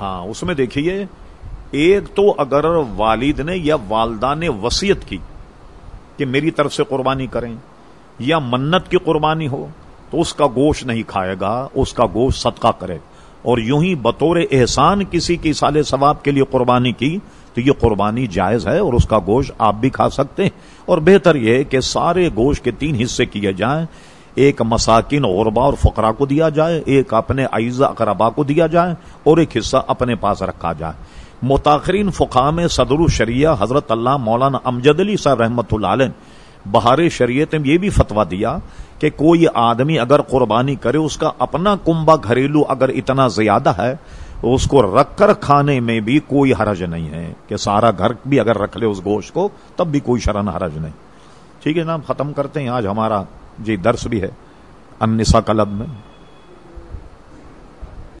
ہاں اس میں دیکھیے، ایک تو اگر والد نے یا والدہ نے وسیعت کی کہ میری طرف سے قربانی کریں یا منت کی قربانی ہو، تو اس کا گوشت نہیں کھائے گا، اس کا گوشت صدقہ کرے۔ اور یوں ہی بطور احسان کسی کی سال ثواب کے لیے قربانی کی، تو یہ قربانی جائز ہے اور اس کا گوشت آپ بھی کھا سکتے ہیں۔ اور بہتر یہ کہ سارے گوشت کے تین حصے کیے جائیں۔ ایک مساکین غربا اور فقرا کو دیا جائے، ایک اپنے عیزہ اقربا کو دیا جائے اور ایک حصہ اپنے پاس رکھا جائے۔ متاثرین فقام صدر الشریعہ حضرت اللہ مولانا امجد علی صاحب رحمۃ اللہ علیہ بہار شریعت میں یہ بھی فتوا دیا کہ کوئی آدمی اگر قربانی کرے، اس کا اپنا کنبا گھریلو اگر اتنا زیادہ ہے، اس کو رکھ کر کھانے میں بھی کوئی حرج نہیں ہے۔ کہ سارا گھر بھی اگر رکھ لے اس گوشت کو، تب بھی کوئی شرن حرج نہیں۔ ٹھیک ہے نا ختم کرتے ہیں۔ آج ہمارا جی درس بھی ہے انسا کلب میں۔